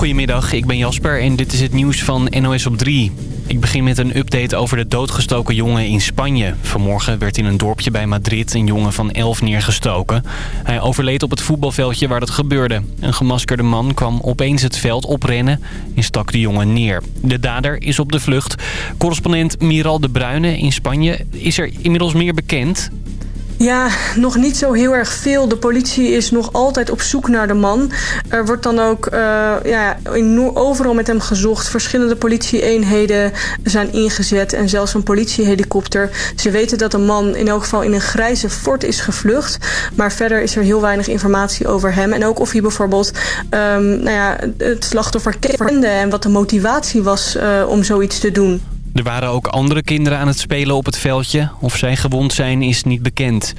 Goedemiddag, ik ben Jasper en dit is het nieuws van NOS op 3. Ik begin met een update over de doodgestoken jongen in Spanje. Vanmorgen werd in een dorpje bij Madrid een jongen van 11 neergestoken. Hij overleed op het voetbalveldje waar dat gebeurde. Een gemaskerde man kwam opeens het veld oprennen en stak de jongen neer. De dader is op de vlucht. Correspondent Miral de Bruyne in Spanje is er inmiddels meer bekend. Ja, nog niet zo heel erg veel. De politie is nog altijd op zoek naar de man. Er wordt dan ook uh, ja, overal met hem gezocht. Verschillende politieeenheden zijn ingezet en zelfs een politiehelikopter. Ze weten dat de man in elk geval in een grijze fort is gevlucht. Maar verder is er heel weinig informatie over hem. En ook of hij bijvoorbeeld um, nou ja, het slachtoffer kende en wat de motivatie was uh, om zoiets te doen. Er waren ook andere kinderen aan het spelen op het veldje. Of zij gewond zijn is niet bekend.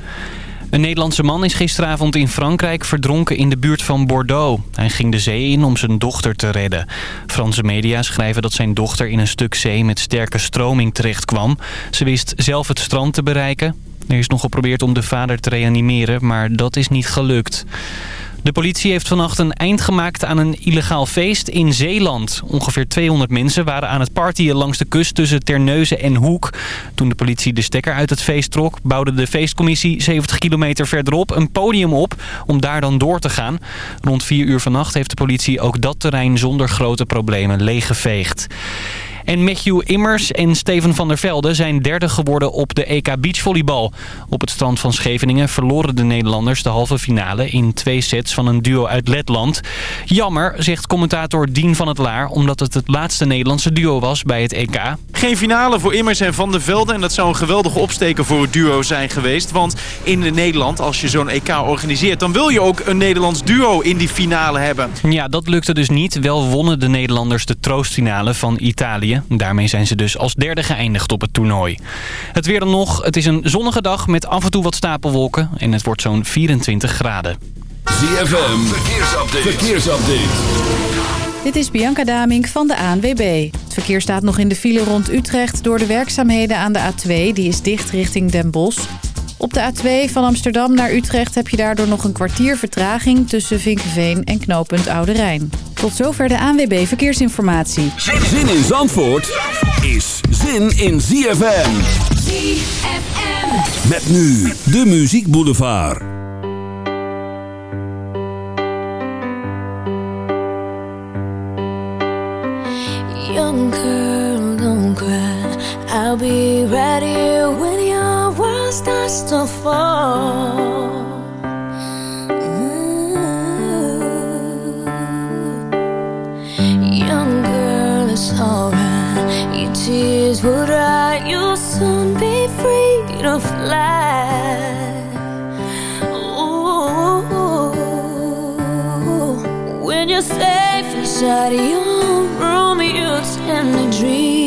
Een Nederlandse man is gisteravond in Frankrijk verdronken in de buurt van Bordeaux. Hij ging de zee in om zijn dochter te redden. Franse media schrijven dat zijn dochter in een stuk zee met sterke stroming terecht kwam. Ze wist zelf het strand te bereiken. Er is nog geprobeerd om de vader te reanimeren, maar dat is niet gelukt. De politie heeft vannacht een eind gemaakt aan een illegaal feest in Zeeland. Ongeveer 200 mensen waren aan het partyen langs de kust tussen Terneuzen en Hoek. Toen de politie de stekker uit het feest trok... bouwde de feestcommissie 70 kilometer verderop een podium op om daar dan door te gaan. Rond 4 uur vannacht heeft de politie ook dat terrein zonder grote problemen leeggeveegd. En Matthew Immers en Steven van der Velde zijn derde geworden op de EK Beachvolleybal. Op het strand van Scheveningen verloren de Nederlanders de halve finale in twee sets van een duo uit Letland. Jammer, zegt commentator Dien van het Laar, omdat het het laatste Nederlandse duo was bij het EK. Geen finale voor Immers en Van der Velde en dat zou een geweldige opsteken voor het duo zijn geweest. Want in Nederland, als je zo'n EK organiseert, dan wil je ook een Nederlands duo in die finale hebben. Ja, dat lukte dus niet. Wel wonnen de Nederlanders de troostfinale van Italië. Daarmee zijn ze dus als derde geëindigd op het toernooi. Het weer dan nog. Het is een zonnige dag met af en toe wat stapelwolken. En het wordt zo'n 24 graden. ZFM, verkeersupdate. verkeersupdate. Dit is Bianca Damink van de ANWB. Het verkeer staat nog in de file rond Utrecht door de werkzaamheden aan de A2. Die is dicht richting Den Bosch. Op de A2 van Amsterdam naar Utrecht heb je daardoor nog een kwartier vertraging... tussen Vinkenveen en knooppunt Oude Rijn. Tot zover de ANWB Verkeersinformatie. Zin in Zandvoort is zin in ZFM. ZFM. Met nu de Muziek Boulevard. Young girl, don't cry. I'll be right here when world starts to fall. Mm. Young girl, it's alright. Your tears will dry. You'll soon be free to fly. Ooh, when you're safe inside your room, you tend to dream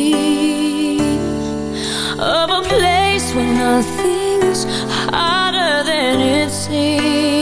nothing's harder than it seems.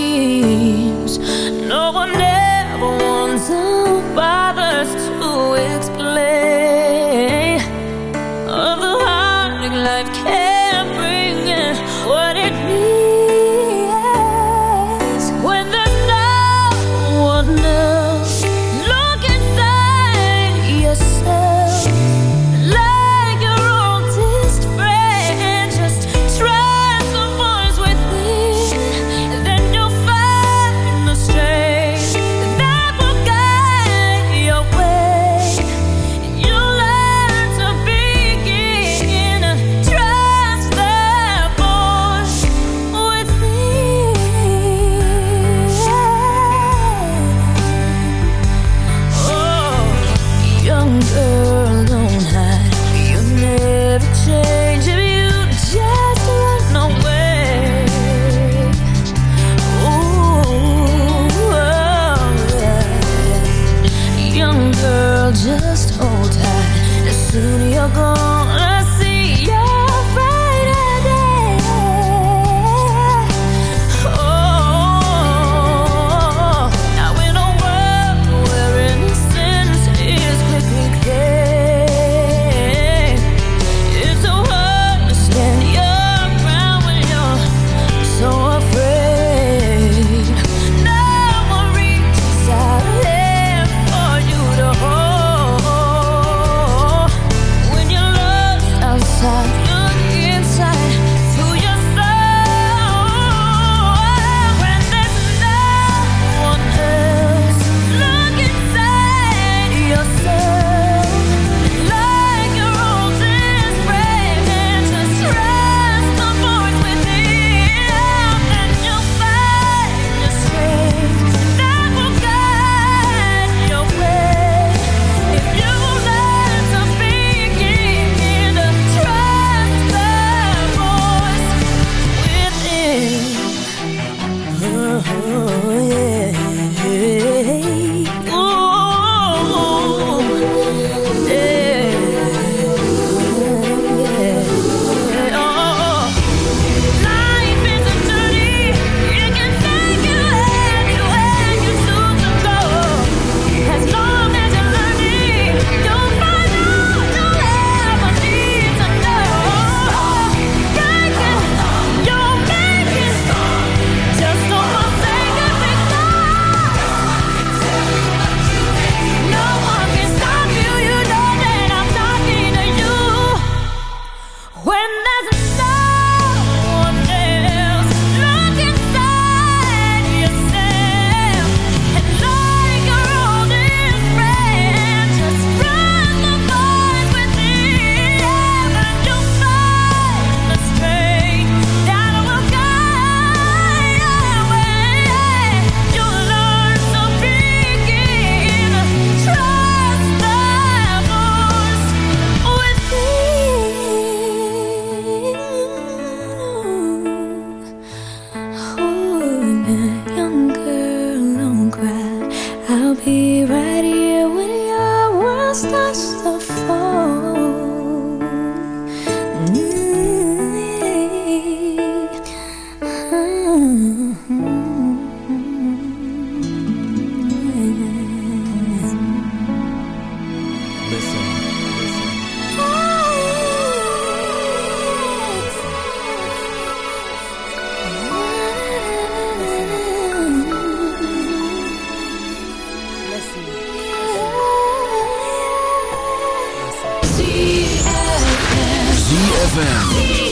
ZFM.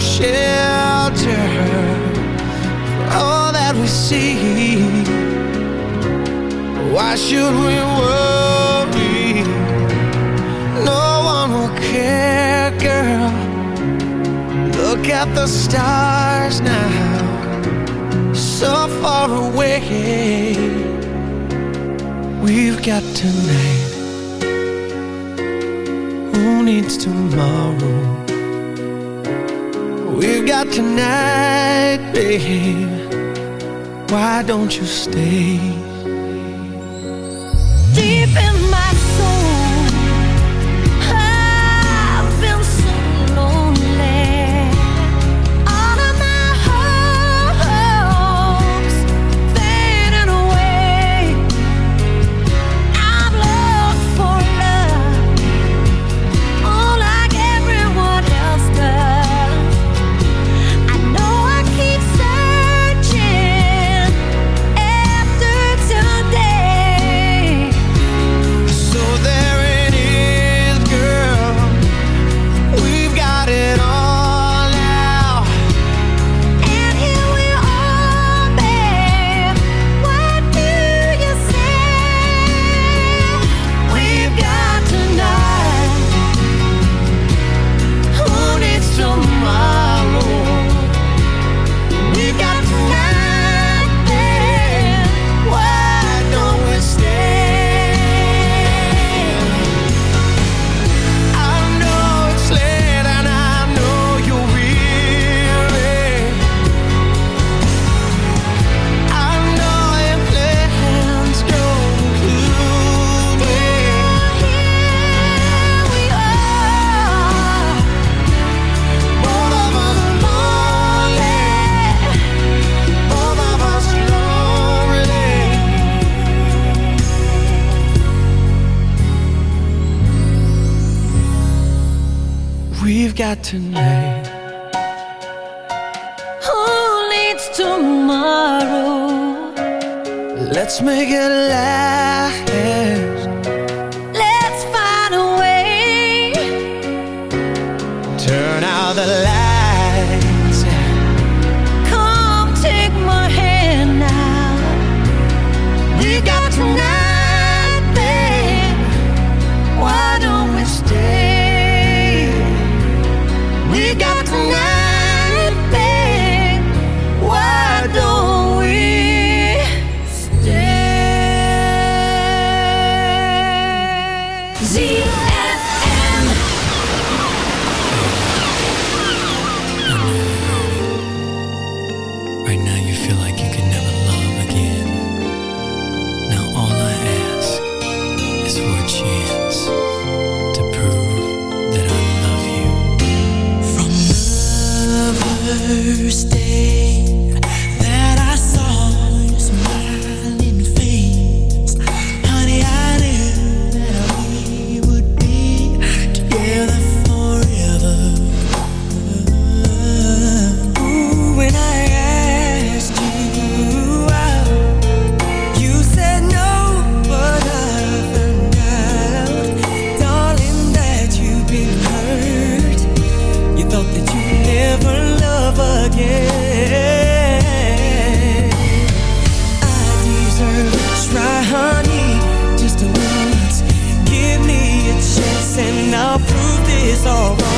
shelter for all that we see. Why should we worry? No one will care, girl. Look at the stars now, so far away. We've got tonight. Who needs tomorrow? got tonight, babe Why don't you stay? tonight. thought that you'd never love again. I deserve a try, honey, just a once. Give me a chance and I'll prove this all wrong.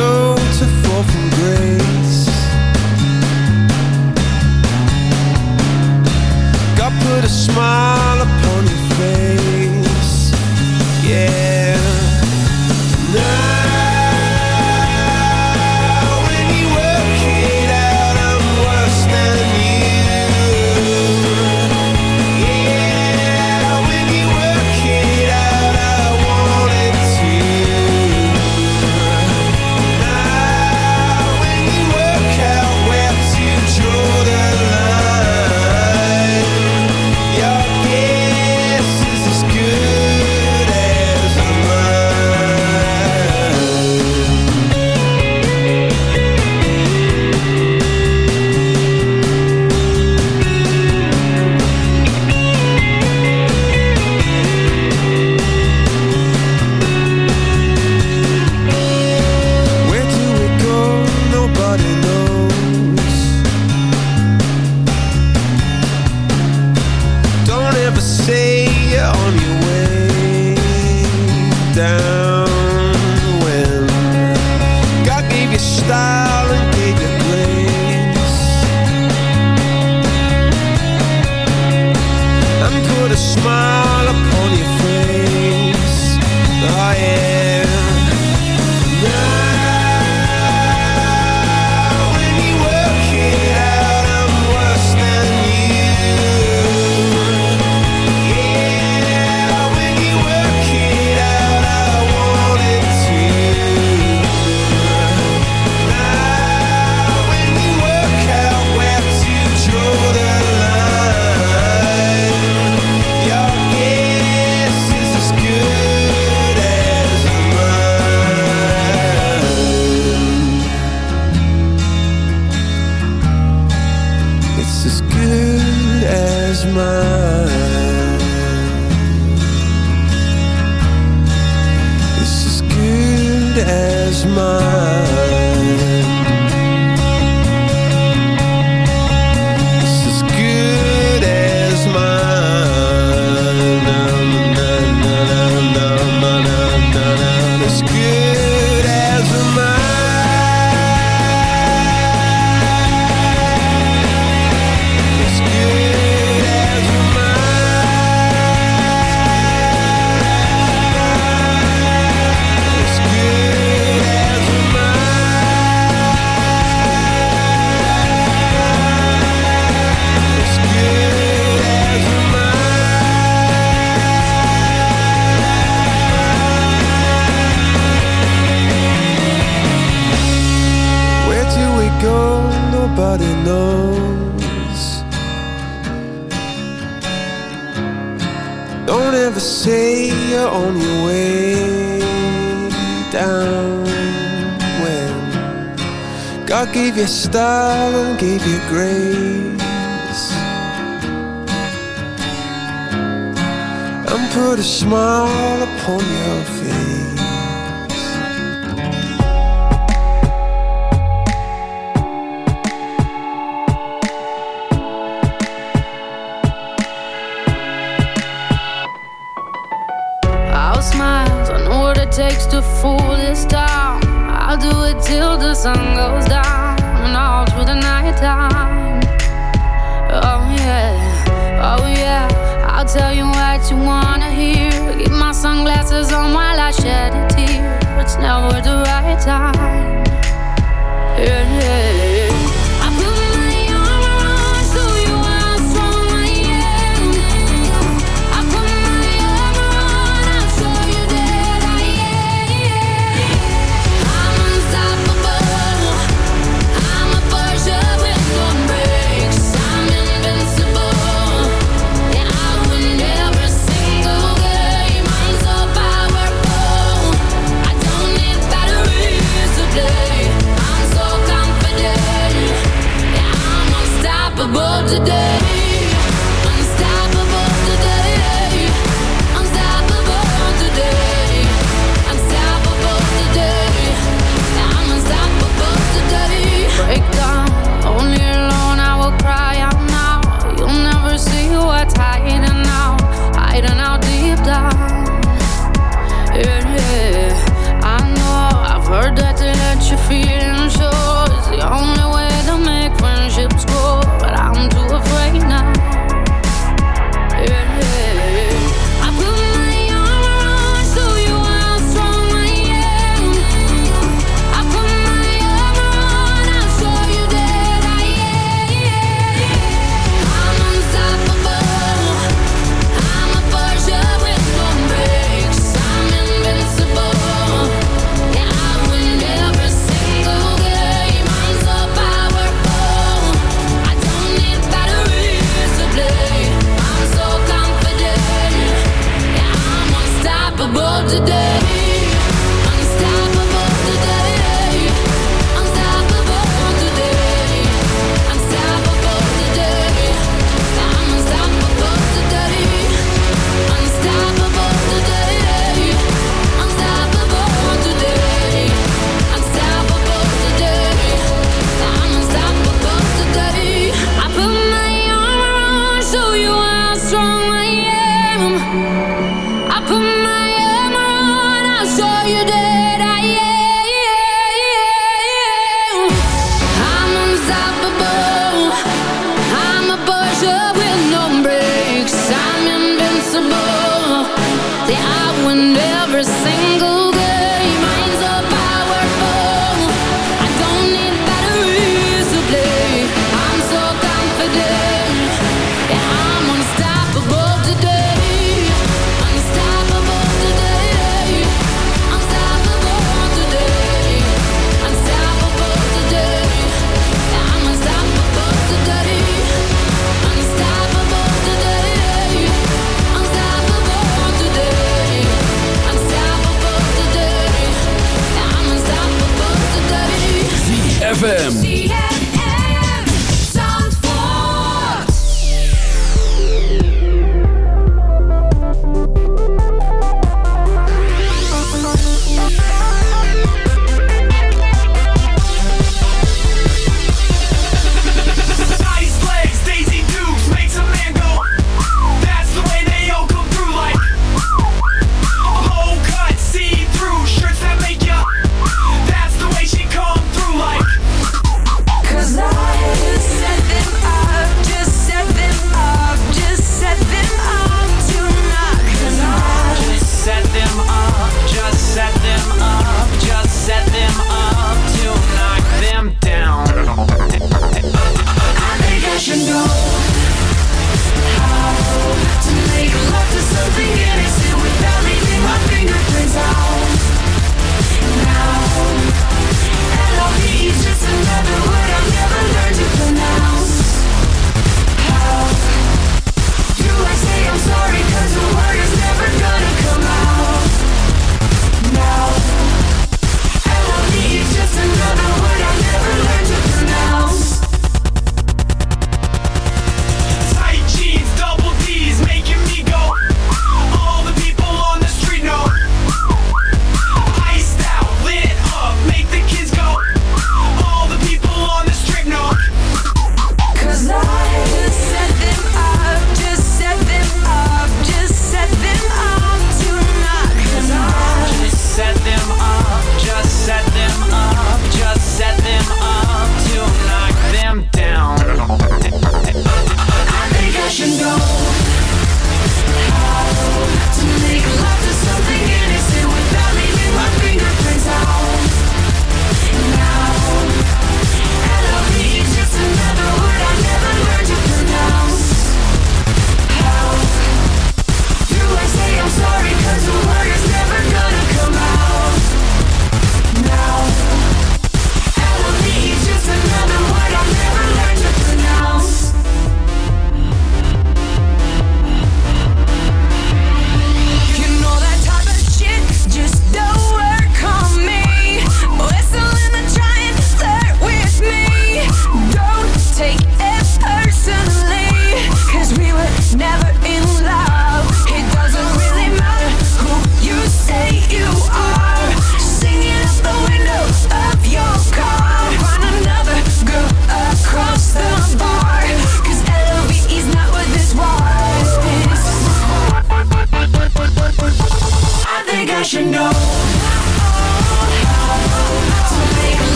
to fall from grace. God put a smile. Your style and gave you grace And put a smile upon your face takes to fool this town. I'll do it till the sun Now we're the right.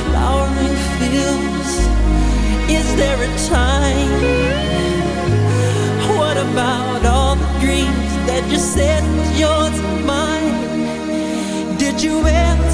flowering fields? Is there a time? What about all the dreams that you said was yours and mine? Did you ever?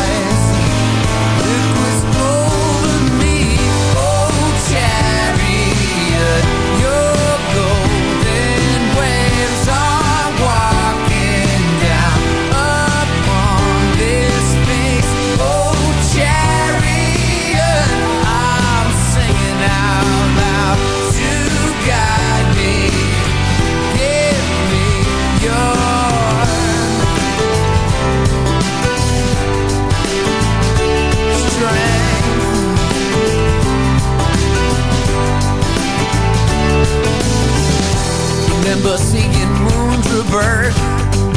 remember seeing moons rebirth,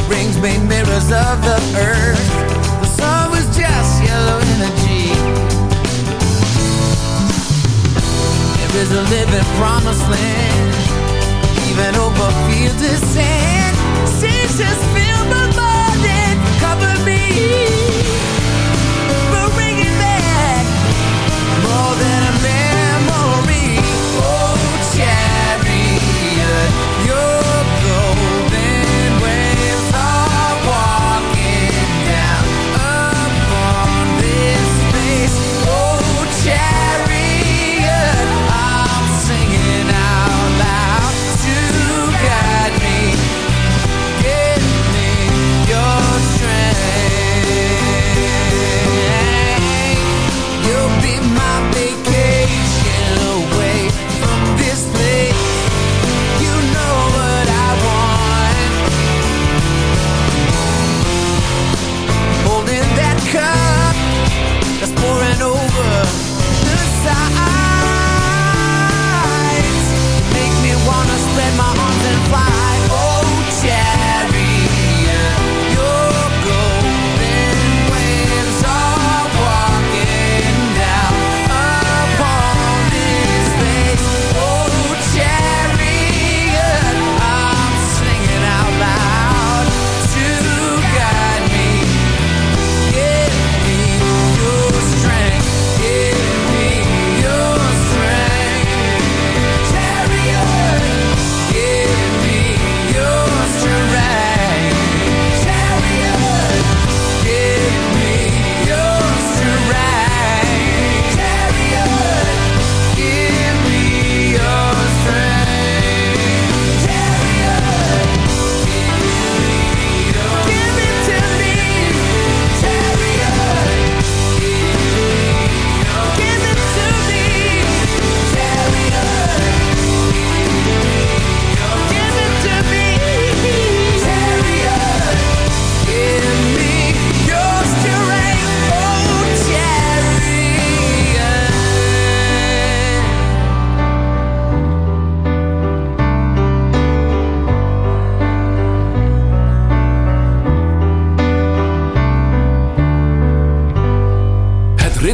Rings made mirrors of the earth. The sun was just yellow energy. There is a living promised land Even over fields of sand. Seas just filled the and covered me.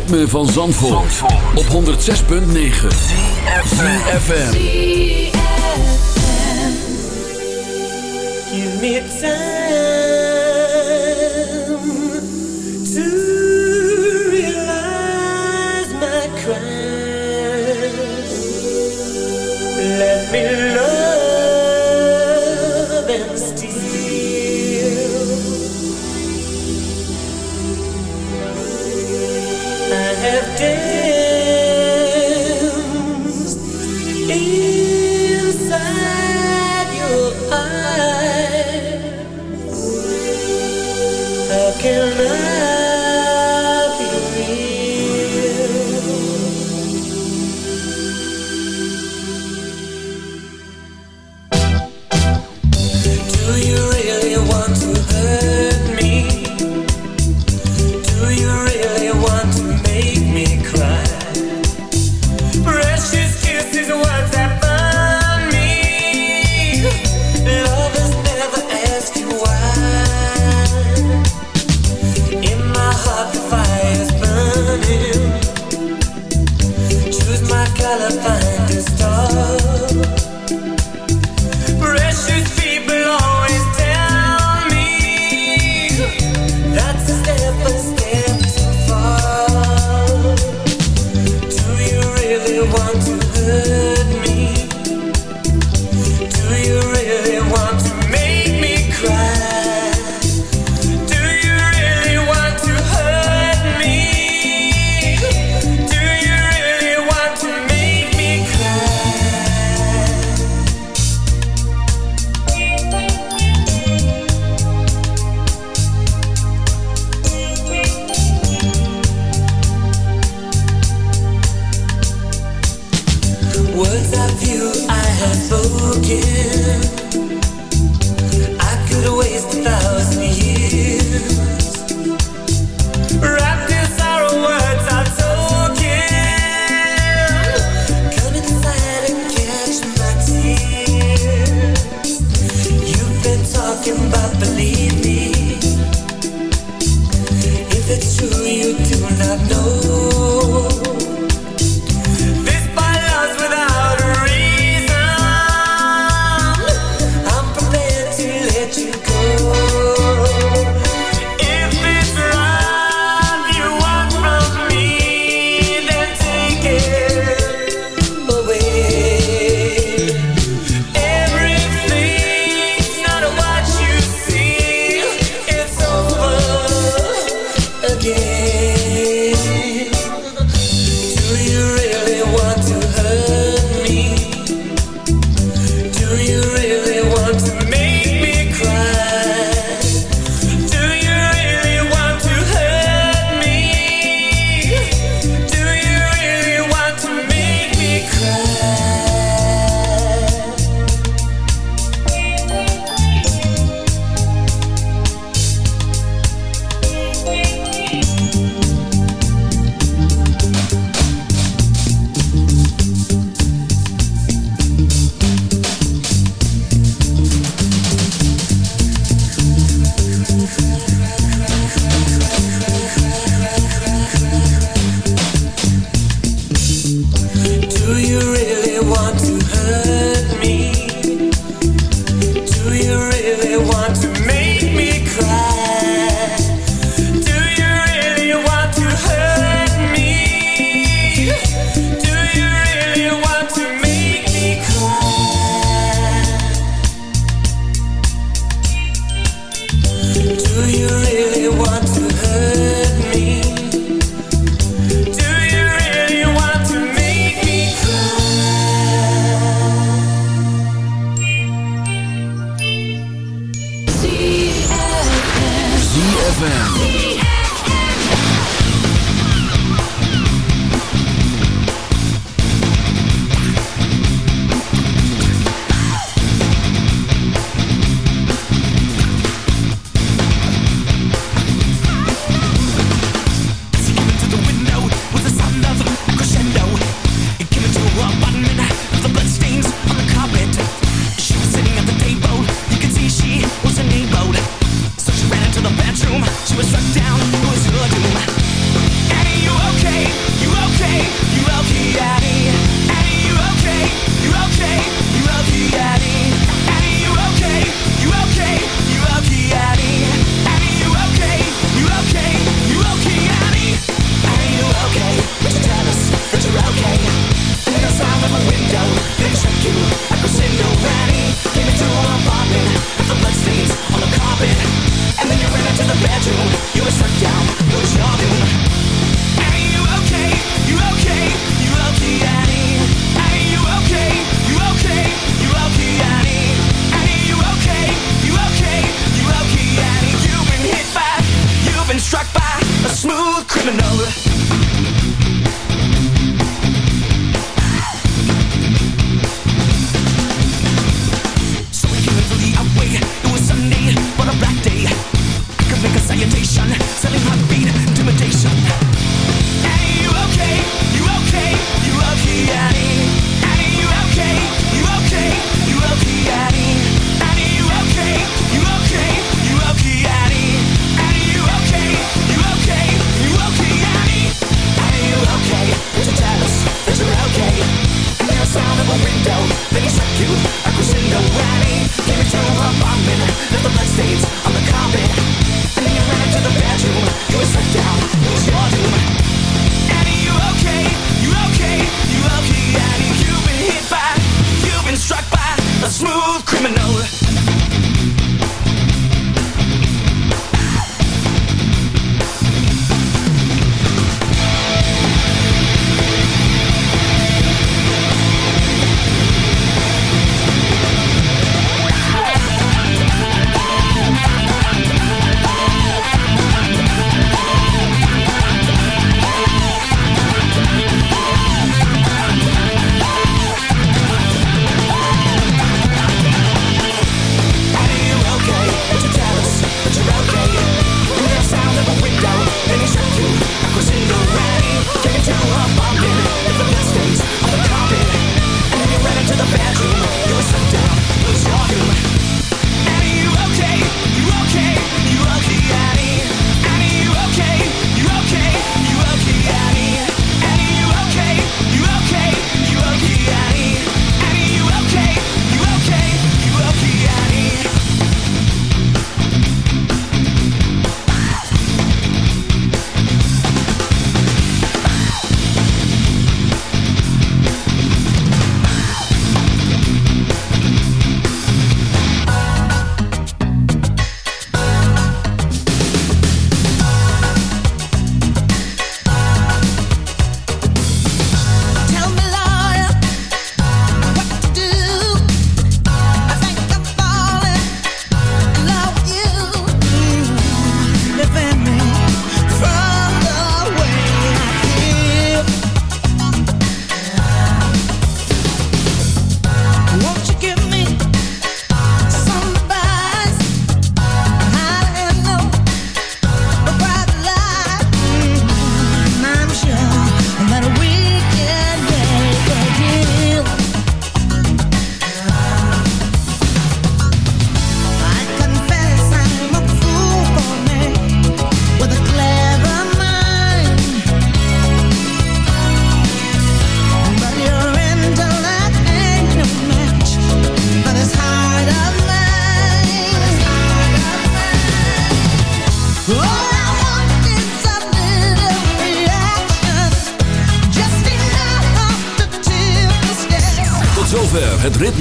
ritme van Zandvoort, Zandvoort. op 106.9 CFFM Give me time.